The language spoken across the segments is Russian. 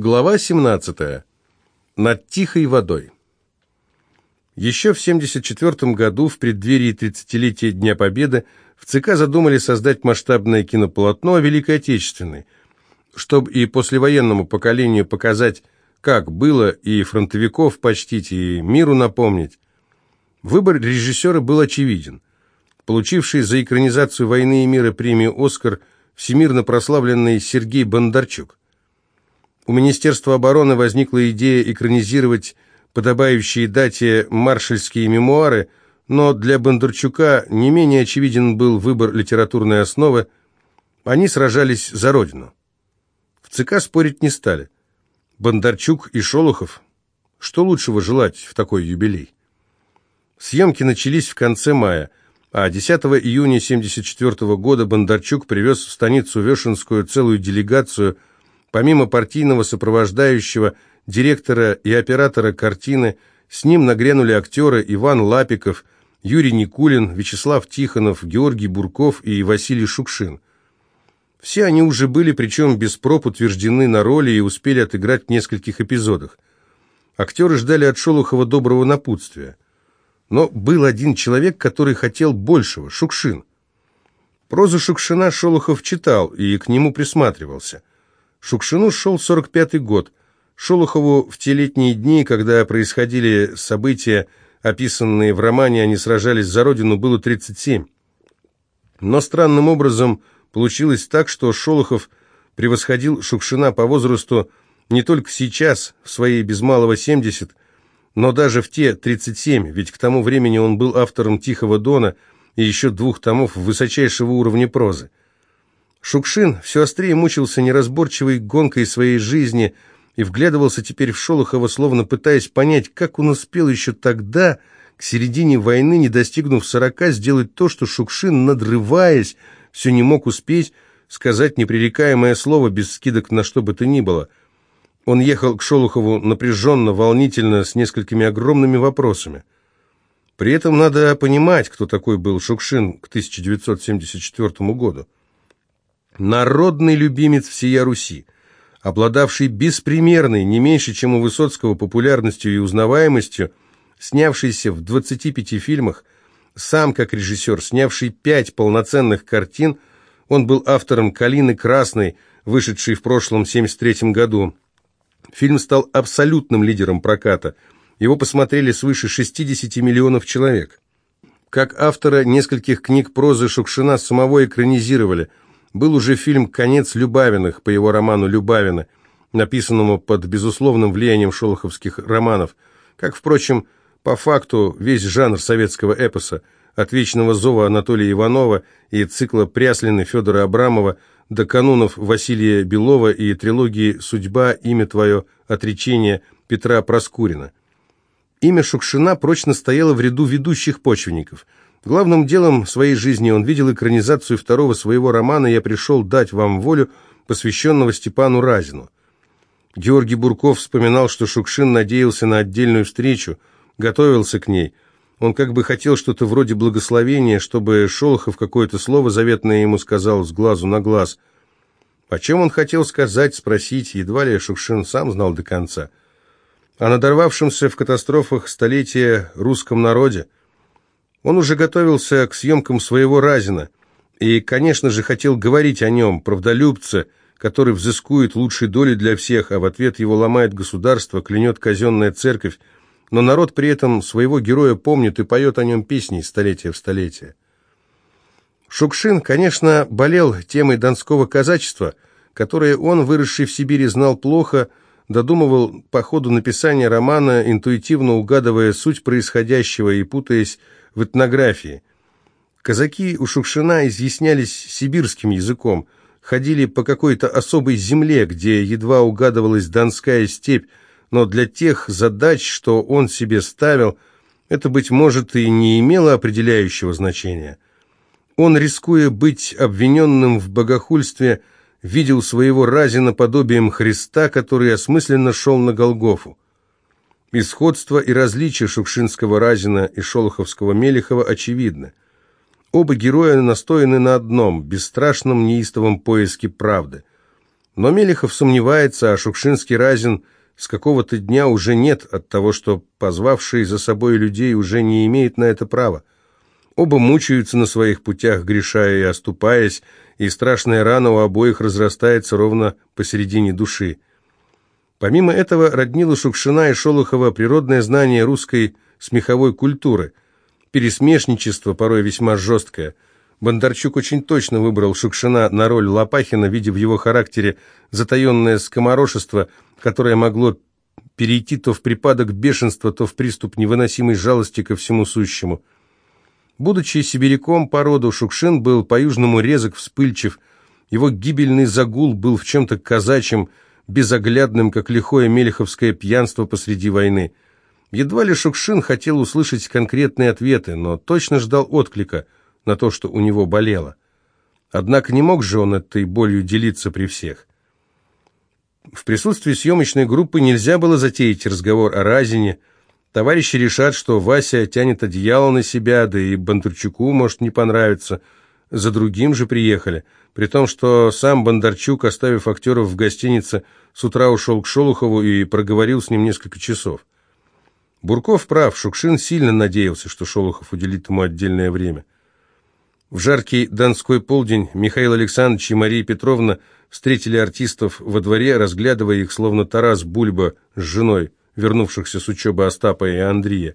Глава 17. Над тихой водой. Еще в 1974 году, в преддверии 30-летия Дня Победы, в ЦК задумали создать масштабное кинополотно о Великой Отечественной, чтобы и послевоенному поколению показать, как было, и фронтовиков почтить, и миру напомнить. Выбор режиссера был очевиден. Получивший за экранизацию «Войны и мира» премию «Оскар» всемирно прославленный Сергей Бондарчук. У Министерства обороны возникла идея экранизировать подобающие дате маршальские мемуары, но для Бондарчука не менее очевиден был выбор литературной основы. Они сражались за родину. В ЦК спорить не стали. Бондарчук и Шолохов. Что лучшего желать в такой юбилей? Съемки начались в конце мая, а 10 июня 1974 года Бондарчук привез в станицу Вешенскую целую делегацию – Помимо партийного сопровождающего, директора и оператора картины, с ним нагрянули актеры Иван Лапиков, Юрий Никулин, Вячеслав Тихонов, Георгий Бурков и Василий Шукшин. Все они уже были, причем без проб, утверждены на роли и успели отыграть в нескольких эпизодах. Актеры ждали от Шолохова доброго напутствия. Но был один человек, который хотел большего – Шукшин. Прозу Шукшина Шолохов читал и к нему присматривался. Шукшину шел 45-й год. Шолохову в те летние дни, когда происходили события, описанные в романе «Они сражались за Родину», было 37. Но странным образом получилось так, что Шолохов превосходил Шукшина по возрасту не только сейчас, в своей без малого 70, но даже в те 37, ведь к тому времени он был автором «Тихого дона» и еще двух томов высочайшего уровня прозы. Шукшин все острее мучился неразборчивой гонкой своей жизни и вглядывался теперь в Шолохова, словно пытаясь понять, как он успел еще тогда, к середине войны, не достигнув сорока, сделать то, что Шукшин, надрываясь, все не мог успеть сказать непререкаемое слово без скидок на что бы то ни было. Он ехал к Шолохову напряженно, волнительно, с несколькими огромными вопросами. При этом надо понимать, кто такой был Шукшин к 1974 году народный любимец всея Руси, обладавший беспримерной, не меньше, чем у Высоцкого, популярностью и узнаваемостью, снявшийся в 25 фильмах, сам как режиссер, снявший пять полноценных картин, он был автором «Калины красной», вышедшей в прошлом 73 году. Фильм стал абсолютным лидером проката. Его посмотрели свыше 60 миллионов человек. Как автора нескольких книг прозы Шукшина самого экранизировали – был уже фильм «Конец Любавиных» по его роману «Любавина», написанному под безусловным влиянием шолоховских романов, как, впрочем, по факту весь жанр советского эпоса, от «Вечного зова» Анатолия Иванова и цикла «Пряслины» Федора Абрамова до канунов Василия Белова и трилогии «Судьба. Имя твое. Отречение» Петра Проскурина. Имя Шукшина прочно стояло в ряду ведущих почвенников – Главным делом своей жизни он видел экранизацию второго своего романа «Я пришел дать вам волю», посвященного Степану Разину. Георгий Бурков вспоминал, что Шукшин надеялся на отдельную встречу, готовился к ней. Он как бы хотел что-то вроде благословения, чтобы Шолохов какое-то слово заветное ему сказал с глазу на глаз. О чем он хотел сказать, спросить, едва ли Шукшин сам знал до конца. О надорвавшемся в катастрофах столетия русском народе – он уже готовился к съемкам своего Разина и, конечно же, хотел говорить о нем, правдолюбце, который взыскует лучшей доли для всех, а в ответ его ломает государство, клянет казенная церковь, но народ при этом своего героя помнит и поет о нем песни столетия в столетие. Шукшин, конечно, болел темой донского казачества, которое он, выросший в Сибири, знал плохо, додумывал по ходу написания романа, интуитивно угадывая суть происходящего и путаясь в этнографии. Казаки у Шукшина изъяснялись сибирским языком, ходили по какой-то особой земле, где едва угадывалась Донская степь, но для тех задач, что он себе ставил, это, быть может, и не имело определяющего значения. Он, рискуя быть обвиненным в богохульстве, видел своего Разина подобием Христа, который осмысленно шел на Голгофу. И и различие Шукшинского Разина и Шолоховского Мелехова очевидны. Оба героя настояны на одном, бесстрашном неистовом поиске правды. Но Мелехов сомневается, а Шукшинский Разин с какого-то дня уже нет от того, что позвавший за собой людей уже не имеет на это права. Оба мучаются на своих путях, грешая и оступаясь, и страшная рана у обоих разрастается ровно посередине души. Помимо этого роднило Шукшина и Шолохова природное знание русской смеховой культуры, пересмешничество, порой весьма жесткое. Бондарчук очень точно выбрал Шукшина на роль Лопахина, видя в его характере затаенное скоморошество, которое могло перейти то в припадок бешенства, то в приступ невыносимой жалости ко всему сущему. Будучи сибиряком по роду, Шукшин был по-южному резок, вспыльчив, его гибельный загул был в чем-то казачьим, безоглядным, как лихое мелеховское пьянство посреди войны. Едва ли Шукшин хотел услышать конкретные ответы, но точно ждал отклика на то, что у него болело. Однако не мог же он этой болью делиться при всех. В присутствии съемочной группы нельзя было затеять разговор о Разине. Товарищи решат, что Вася тянет одеяло на себя, да и Бондарчуку может не понравиться. За другим же приехали. При том, что сам Бондарчук, оставив актеров в гостинице, с утра ушел к Шолохову и проговорил с ним несколько часов. Бурков прав, Шукшин сильно надеялся, что Шолохов уделит ему отдельное время. В жаркий донской полдень Михаил Александрович и Мария Петровна встретили артистов во дворе, разглядывая их, словно Тарас Бульба с женой, вернувшихся с учебы Остапа и Андрея.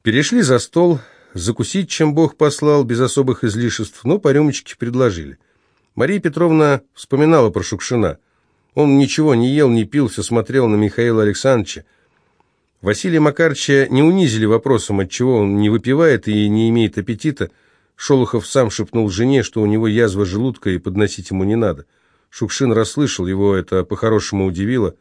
Перешли за стол, закусить, чем Бог послал, без особых излишеств, но по рюмочке предложили. Мария Петровна вспоминала про Шукшина. Он ничего не ел, не пил, все смотрел на Михаила Александровича. Василия Макарча не унизили вопросом, отчего он не выпивает и не имеет аппетита. Шолохов сам шепнул жене, что у него язва желудка и подносить ему не надо. Шукшин расслышал, его это по-хорошему удивило.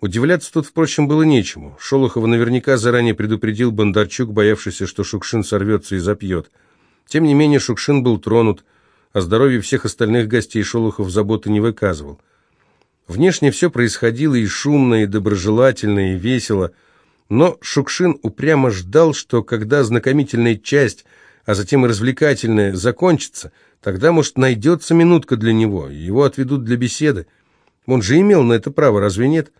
Удивляться тут, впрочем, было нечему. Шолохова наверняка заранее предупредил Бондарчук, боявшийся, что Шукшин сорвется и запьет. Тем не менее, Шукшин был тронут. О здоровье всех остальных гостей Шолохов заботы не выказывал. Внешне все происходило и шумно, и доброжелательно, и весело, но Шукшин упрямо ждал, что когда знакомительная часть, а затем и развлекательная, закончится, тогда, может, найдется минутка для него, его отведут для беседы. Он же имел на это право, разве нет?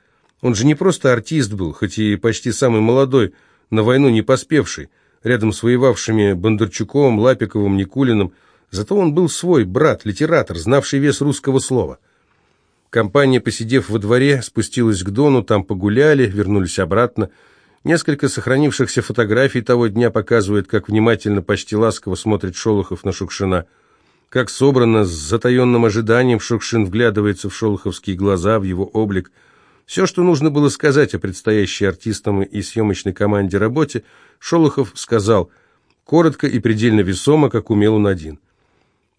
Он же не просто артист был, хоть и почти самый молодой, на войну не поспевший, рядом с воевавшими Бондарчуком, Лапиковым, Никулиным, зато он был свой брат, литератор, знавший вес русского слова. Компания, посидев во дворе, спустилась к Дону, там погуляли, вернулись обратно. Несколько сохранившихся фотографий того дня показывают, как внимательно, почти ласково смотрит Шолохов на Шукшина. Как собрано, с затаенным ожиданием Шукшин вглядывается в шолоховские глаза, в его облик. Все, что нужно было сказать о предстоящей артистам и съемочной команде работе, Шолохов сказал, коротко и предельно весомо, как умел он один.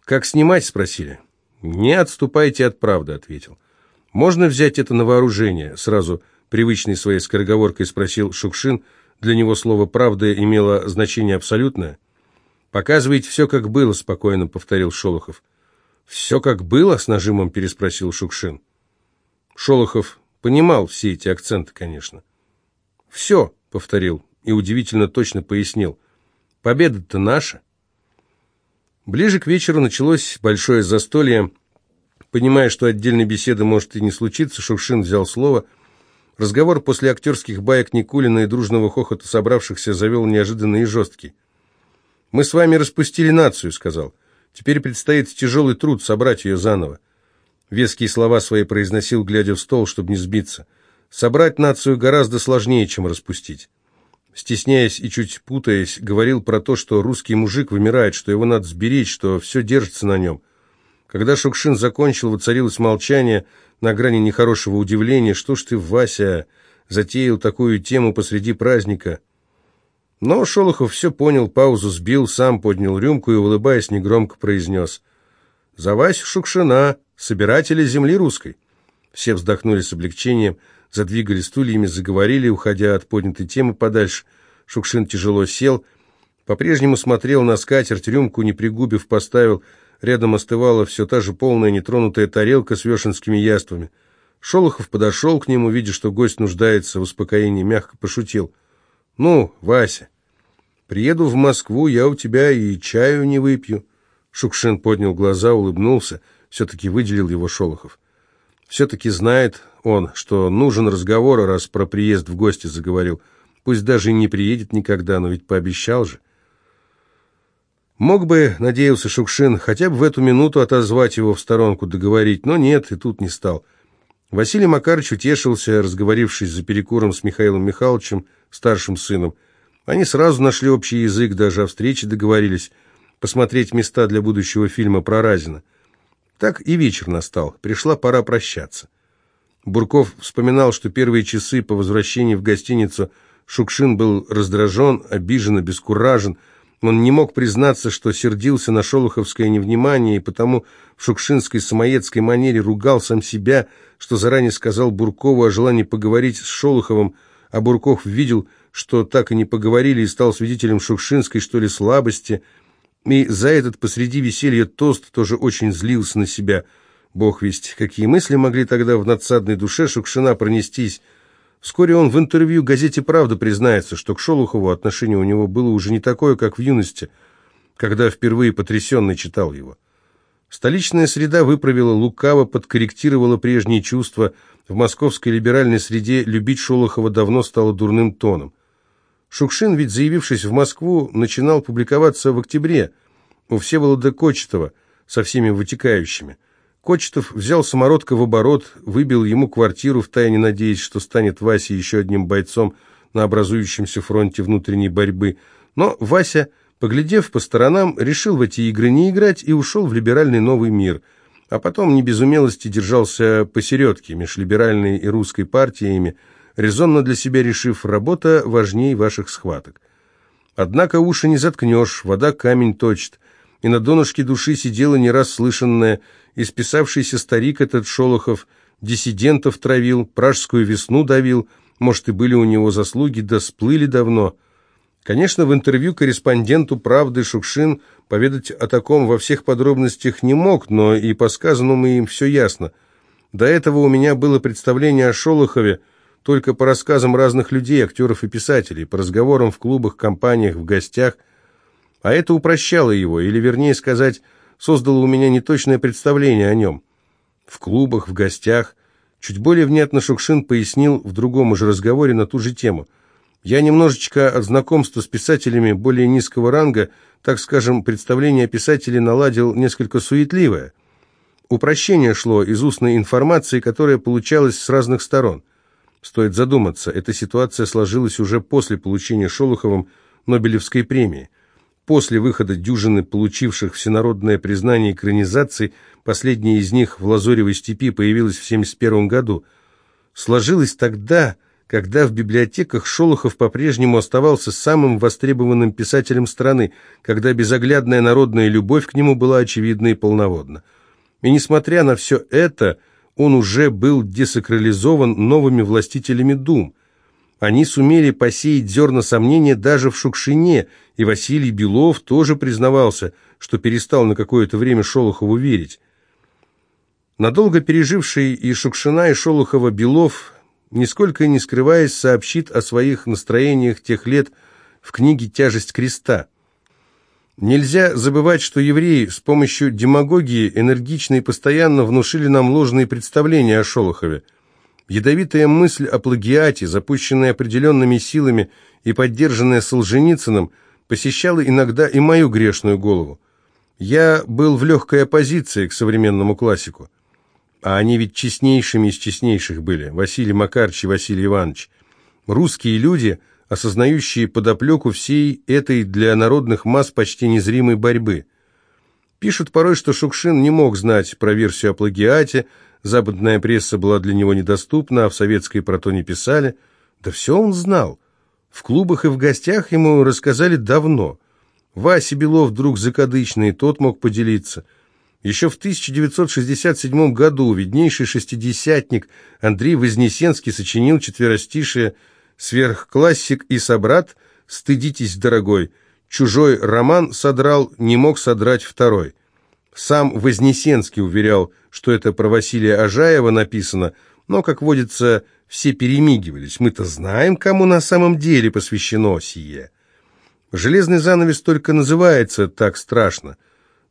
«Как снимать?» – спросили. «Не отступайте от правды», — ответил. «Можно взять это на вооружение?» — сразу привычной своей скороговоркой спросил Шукшин. Для него слово «правда» имело значение абсолютное. «Показывайте все, как было», — спокойно повторил Шолохов. «Все, как было?» — с нажимом переспросил Шукшин. Шолохов понимал все эти акценты, конечно. «Все», — повторил и удивительно точно пояснил. «Победа-то наша». Ближе к вечеру началось большое застолье. Понимая, что отдельной беседы может и не случиться, Шукшин взял слово. Разговор после актерских баек Никулина и дружного хохота собравшихся завел неожиданный и жесткий. «Мы с вами распустили нацию», — сказал. «Теперь предстоит тяжелый труд собрать ее заново». Веские слова свои произносил, глядя в стол, чтобы не сбиться. «Собрать нацию гораздо сложнее, чем распустить» стесняясь и чуть путаясь, говорил про то, что русский мужик вымирает, что его надо сберечь, что все держится на нем. Когда Шукшин закончил, воцарилось молчание на грани нехорошего удивления. «Что ж ты, Вася, затеял такую тему посреди праздника?» Но Шолохов все понял, паузу сбил, сам поднял рюмку и, улыбаясь, негромко произнес. «За Васю Шукшина, собирателя земли русской». Все вздохнули с облегчением – задвигали стульями, заговорили, уходя от поднятой темы подальше. Шукшин тяжело сел, по-прежнему смотрел на скатерть, рюмку, не пригубив, поставил. Рядом остывала все та же полная нетронутая тарелка с вешенскими яствами. Шолохов подошел к нему, видя, что гость нуждается в успокоении, мягко пошутил. «Ну, Вася, приеду в Москву, я у тебя и чаю не выпью». Шукшин поднял глаза, улыбнулся. Все-таки выделил его Шолохов. Все-таки знает он, что нужен разговор, раз про приезд в гости заговорил. Пусть даже и не приедет никогда, но ведь пообещал же. Мог бы, надеялся Шукшин, хотя бы в эту минуту отозвать его в сторонку, договорить, но нет, и тут не стал. Василий Макарович утешился, разговорившись за перекуром с Михаилом Михайловичем, старшим сыном. Они сразу нашли общий язык, даже о встрече договорились, посмотреть места для будущего фильма про Разина. Так и вечер настал, пришла пора прощаться. Бурков вспоминал, что первые часы по возвращении в гостиницу Шукшин был раздражен, обижен, обескуражен, он не мог признаться, что сердился на шолоховское невнимание, и потому в шукшинской самоедской манере ругал сам себя, что заранее сказал Буркову о желании поговорить с Шолоховым, а Бурков видел, что так и не поговорили, и стал свидетелем шукшинской, что ли, слабости, и за этот посреди веселья тост тоже очень злился на себя. Бог весть, какие мысли могли тогда в надсадной душе Шукшина пронестись, Вскоре он в интервью газете «Правда» признается, что к Шолохову отношение у него было уже не такое, как в юности, когда впервые потрясенный читал его. Столичная среда выправила лукаво, подкорректировала прежние чувства. В московской либеральной среде любить Шолохова давно стало дурным тоном. Шукшин, ведь заявившись в Москву, начинал публиковаться в октябре у Всеволода Кочетова со всеми вытекающими – Кочетов взял самородка в оборот, выбил ему квартиру, втайне надеясь, что станет Вася еще одним бойцом на образующемся фронте внутренней борьбы. Но Вася, поглядев по сторонам, решил в эти игры не играть и ушел в либеральный новый мир. А потом не без умелости держался посередке, меж либеральной и русской партиями, резонно для себя решив, работа важнее ваших схваток. Однако уши не заткнешь, вода камень точит, и на донышке души сидела не раз слышанная Исписавшийся старик этот Шолохов диссидентов травил, пражскую весну давил, может, и были у него заслуги, да сплыли давно. Конечно, в интервью корреспонденту «Правды» Шукшин поведать о таком во всех подробностях не мог, но и по сказанному им все ясно. До этого у меня было представление о Шолохове только по рассказам разных людей, актеров и писателей, по разговорам в клубах, компаниях, в гостях, а это упрощало его, или, вернее сказать, создало у меня неточное представление о нем. В клубах, в гостях. Чуть более внятно Шукшин пояснил в другом уже разговоре на ту же тему. Я немножечко от знакомства с писателями более низкого ранга, так скажем, представление о писателе наладил несколько суетливое. Упрощение шло из устной информации, которая получалась с разных сторон. Стоит задуматься, эта ситуация сложилась уже после получения Шолоховым Нобелевской премии – После выхода дюжины получивших всенародное признание экранизаций, последняя из них в «Лазоревой степи» появилась в 1971 году, сложилось тогда, когда в библиотеках Шолохов по-прежнему оставался самым востребованным писателем страны, когда безоглядная народная любовь к нему была очевидна и полноводна. И несмотря на все это, он уже был десакрализован новыми властителями дум – они сумели посеять зерна сомнения даже в Шукшине, и Василий Белов тоже признавался, что перестал на какое-то время Шолохову верить. Надолго переживший и Шукшина, и Шолохова Белов, нисколько не скрываясь, сообщит о своих настроениях тех лет в книге «Тяжесть креста». Нельзя забывать, что евреи с помощью демагогии энергично и постоянно внушили нам ложные представления о Шолохове – Ядовитая мысль о плагиате, запущенная определенными силами и поддержанная Солженицыным, посещала иногда и мою грешную голову. Я был в легкой оппозиции к современному классику. А они ведь честнейшими из честнейших были, Василий Макарч и Василий Иванович. Русские люди, осознающие подоплеку всей этой для народных масс почти незримой борьбы. Пишут порой, что Шукшин не мог знать про версию о плагиате, западная пресса была для него недоступна, а в советской про то не писали. Да все он знал. В клубах и в гостях ему рассказали давно. Вася Белов друг закадычный, тот мог поделиться. Еще в 1967 году виднейший шестидесятник Андрей Вознесенский сочинил четверостишие «Сверхклассик и собрат, стыдитесь, дорогой». Чужой роман содрал, не мог содрать второй. Сам Вознесенский уверял, что это про Василия Ажаева написано, но, как водится, все перемигивались. Мы-то знаем, кому на самом деле посвящено сие. Железный занавес только называется так страшно.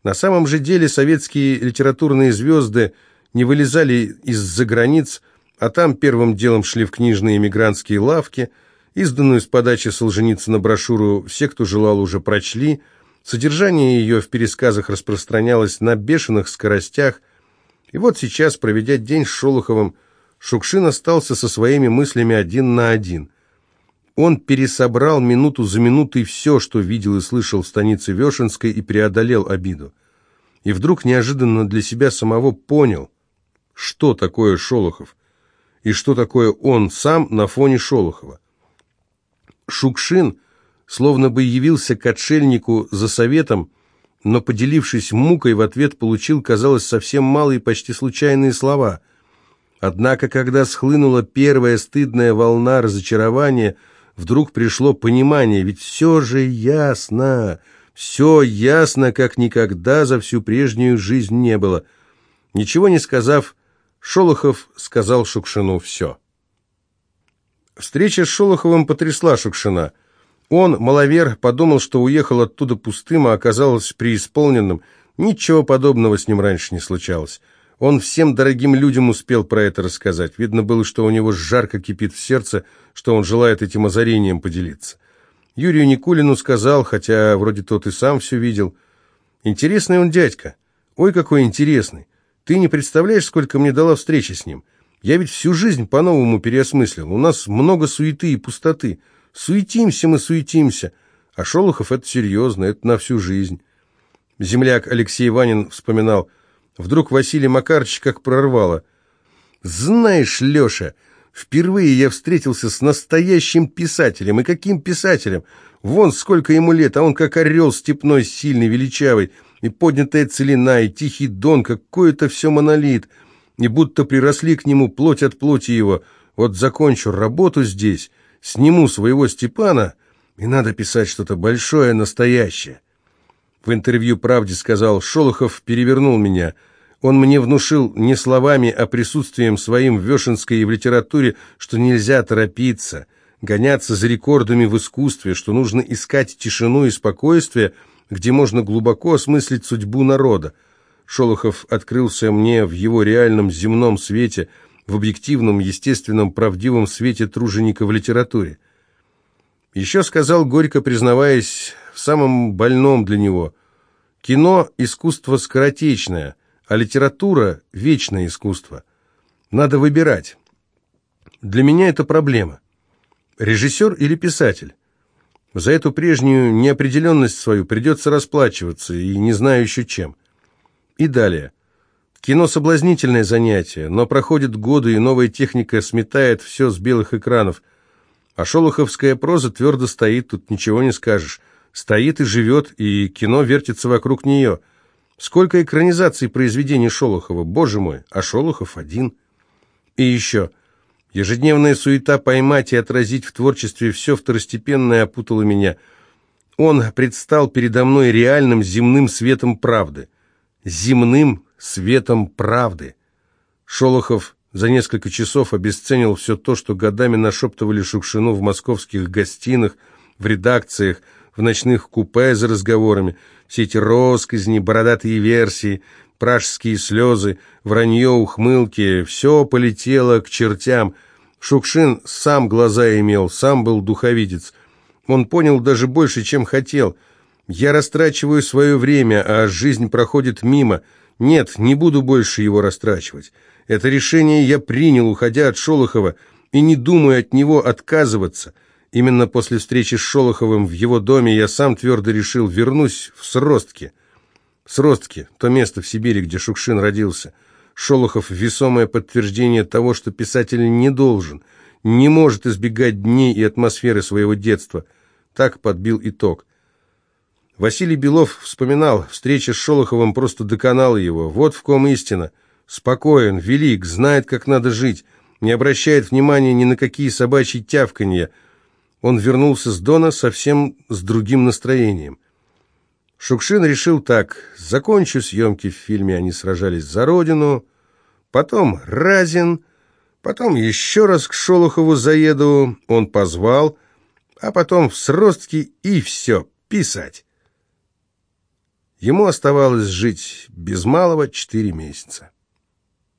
На самом же деле советские литературные звезды не вылезали из-за границ, а там первым делом шли в книжные эмигрантские лавки, изданную с подачи Солженицына брошюру «Все, кто желал, уже прочли», Содержание ее в пересказах распространялось на бешеных скоростях, и вот сейчас, проведя день с Шолоховым, Шукшин остался со своими мыслями один на один. Он пересобрал минуту за минутой все, что видел и слышал в станице Вешенской, и преодолел обиду. И вдруг неожиданно для себя самого понял, что такое Шолохов, и что такое он сам на фоне Шолохова. Шукшин – словно бы явился к отшельнику за советом, но, поделившись мукой, в ответ получил, казалось, совсем малые, почти случайные слова. Однако, когда схлынула первая стыдная волна разочарования, вдруг пришло понимание, ведь все же ясно, все ясно, как никогда за всю прежнюю жизнь не было. Ничего не сказав, Шолохов сказал Шукшину все. Встреча с Шолоховым потрясла Шукшина – он, маловер, подумал, что уехал оттуда пустым, а оказалось преисполненным. Ничего подобного с ним раньше не случалось. Он всем дорогим людям успел про это рассказать. Видно было, что у него жарко кипит в сердце, что он желает этим озарением поделиться. Юрию Никулину сказал, хотя вроде тот и сам все видел. «Интересный он дядька. Ой, какой интересный. Ты не представляешь, сколько мне дала встреча с ним. Я ведь всю жизнь по-новому переосмыслил. У нас много суеты и пустоты». Суетимся мы, суетимся. А Шолохов это серьезно, это на всю жизнь. Земляк Алексей Ванин вспоминал. Вдруг Василий Макарович как прорвало. «Знаешь, Леша, впервые я встретился с настоящим писателем. И каким писателем? Вон сколько ему лет, а он как орел степной, сильный, величавый. И поднятая целина, и тихий дон, какой это все монолит. И будто приросли к нему плоть от плоти его. Вот закончу работу здесь» сниму своего Степана, и надо писать что-то большое, настоящее. В интервью «Правде» сказал, Шолохов перевернул меня. Он мне внушил не словами, а присутствием своим в Вешенской и в литературе, что нельзя торопиться, гоняться за рекордами в искусстве, что нужно искать тишину и спокойствие, где можно глубоко осмыслить судьбу народа. Шолохов открылся мне в его реальном земном свете – в объективном, естественном, правдивом свете труженика в литературе. Еще сказал, горько признаваясь, в самом больном для него, «Кино – искусство скоротечное, а литература – вечное искусство. Надо выбирать. Для меня это проблема. Режиссер или писатель? За эту прежнюю неопределенность свою придется расплачиваться, и не знаю еще чем. И далее – Кино – соблазнительное занятие, но проходят годы, и новая техника сметает все с белых экранов. А шолоховская проза твердо стоит, тут ничего не скажешь. Стоит и живет, и кино вертится вокруг нее. Сколько экранизаций произведений Шолохова, боже мой, а Шолохов один. И еще. Ежедневная суета поймать и отразить в творчестве все второстепенное опутала меня. Он предстал передо мной реальным земным светом правды. Земным светом правды. Шолохов за несколько часов обесценил все то, что годами нашептывали Шукшину в московских гостиных, в редакциях, в ночных купе за разговорами, все эти росказни, бородатые версии, пражские слезы, вранье, ухмылки, все полетело к чертям. Шукшин сам глаза имел, сам был духовидец. Он понял даже больше, чем хотел. «Я растрачиваю свое время, а жизнь проходит мимо», нет, не буду больше его растрачивать. Это решение я принял, уходя от Шолохова, и не думаю от него отказываться. Именно после встречи с Шолоховым в его доме я сам твердо решил, вернусь в Сростки. Сростки, то место в Сибири, где Шукшин родился. Шолохов – весомое подтверждение того, что писатель не должен, не может избегать дней и атмосферы своего детства. Так подбил итог. Василий Белов вспоминал, встреча с Шолоховым просто доконала его. Вот в ком истина. Спокоен, велик, знает, как надо жить, не обращает внимания ни на какие собачьи тявканья. Он вернулся с Дона совсем с другим настроением. Шукшин решил так, закончу съемки в фильме «Они сражались за Родину», потом Разин, потом еще раз к Шолохову заеду, он позвал, а потом в сростки и все, писать. Ему оставалось жить без малого четыре месяца.